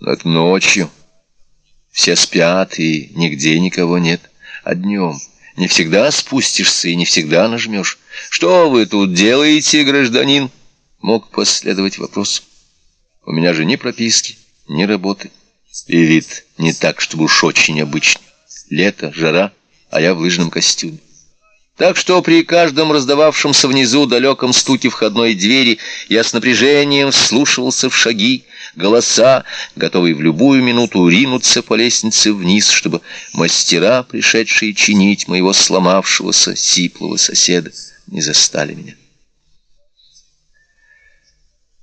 Это ночью. Все спят, и нигде никого нет. А днем не всегда спустишься и не всегда нажмешь. «Что вы тут делаете, гражданин?» Мог последовать вопрос. «У меня же ни прописки, ни работы. И вид не так, чтобы уж очень обычный. Лето, жара, а я в лыжном костюме. Так что при каждом раздававшемся внизу далеком стуке входной двери я с напряжением вслушивался в шаги, голоса, готовый в любую минуту ринуться по лестнице вниз, чтобы мастера, пришедшие чинить моего сломавшегося, сиплого соседа, не застали меня.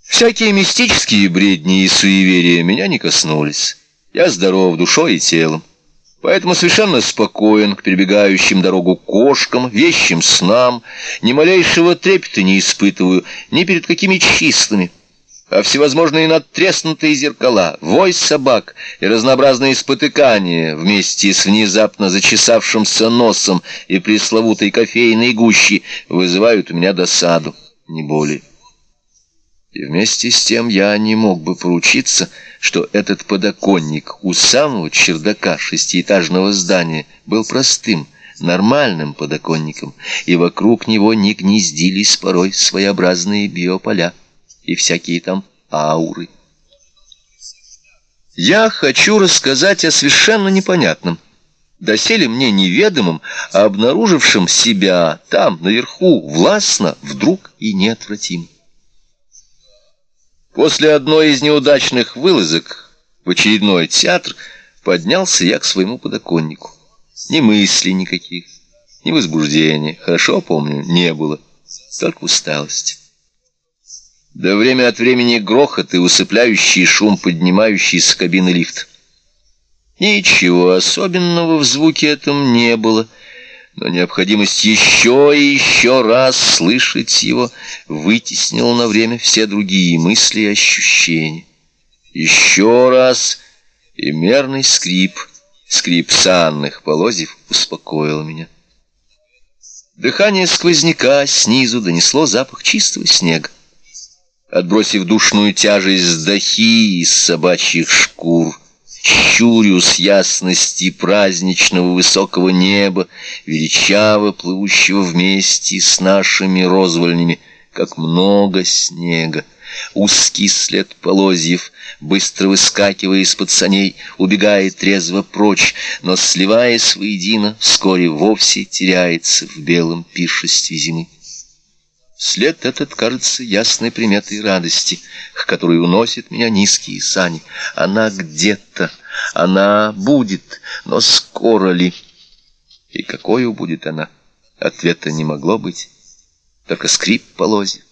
Всякие мистические бредни и суеверия меня не коснулись. Я здоров душой и телом. Поэтому совершенно спокоен к перебегающим дорогу кошкам, вещим снам, ни малейшего трепета не испытываю ни перед какими числами. А всевозможные надтреснутые зеркала, вой собак и разнообразные спотыкания вместе с внезапно зачесавшимся носом и пресловутой кофейной гущей вызывают у меня досаду, не более. И вместе с тем я не мог бы поручиться, что этот подоконник у самого чердака шестиэтажного здания был простым, нормальным подоконником, и вокруг него не гнездились порой своеобразные биополя и всякие там ауры. Я хочу рассказать о совершенно непонятном, доселе мне неведомом, а обнаружившем себя там, наверху, властно, вдруг и неотвратимо. После одной из неудачных вылазок в очередной театр поднялся я к своему подоконнику. Ни мыслей никаких, ни возбуждения, хорошо помню, не было, только усталость. Да время от времени грохот и усыпляющий шум, поднимающий с кабины лифт. Ничего особенного в звуке этом не было — но необходимость еще и еще раз слышать его вытеснила на время все другие мысли и ощущения. Еще раз и мерный скрип, скрип санных полозьев успокоил меня. Дыхание сквозняка снизу донесло запах чистого снега. Отбросив душную тяжесть дахи из собачьих шкур, щурю с ясности праздничного высокого неба, величаво плывущего вместе с нашими розвольнями, как много снега. Узкий след полозьев, быстро выскакивая из-под саней, убегает трезво прочь, но, сливаясь воедино, вскоре вовсе теряется в белом пиршестве зимы. След этот кажется ясной приметой радости, к которой уносит меня низкие сани. Она где-то, она будет, но скоро ли? И какой будет она? Ответа не могло быть, только скрип полозьев.